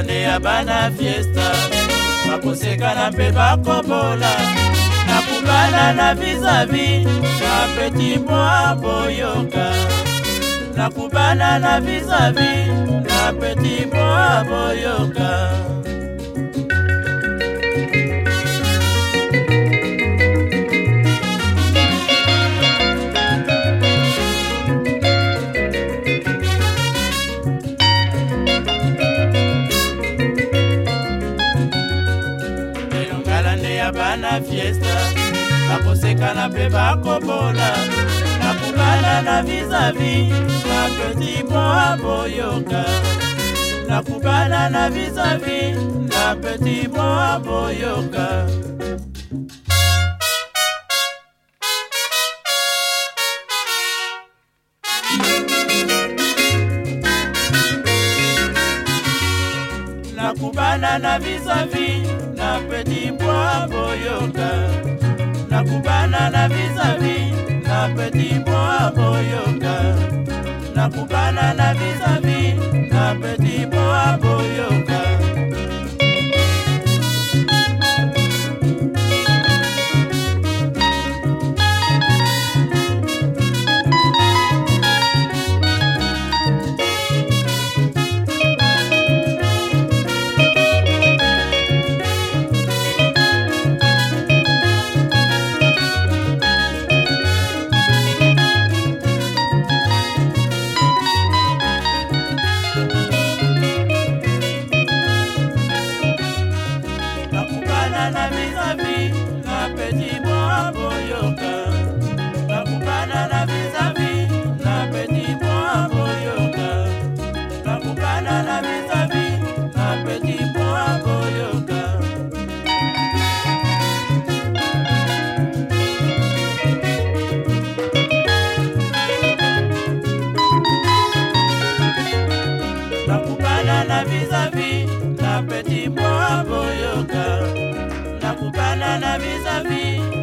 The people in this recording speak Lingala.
bande ya bana fiesta bakosekana mpe bakobola nakubana na vizavi na peti mwa boyoka nakubana na vizavi na peti mwa boyoka ya bana fiesta bakosekana mpe bakobola nakubana na vizavi bapeti mpo aboyoka nakubana na vizavi na peti mpo aboyoka nakubana na vizavi petit bakutana na vizavi na peti mwa boyoka bakutana na vizavi na peti mwa boyoka bakutana na vizavi na peti mwa boyoka bakutana na vizavi na peti mwa boyoka la la vis-à-vis.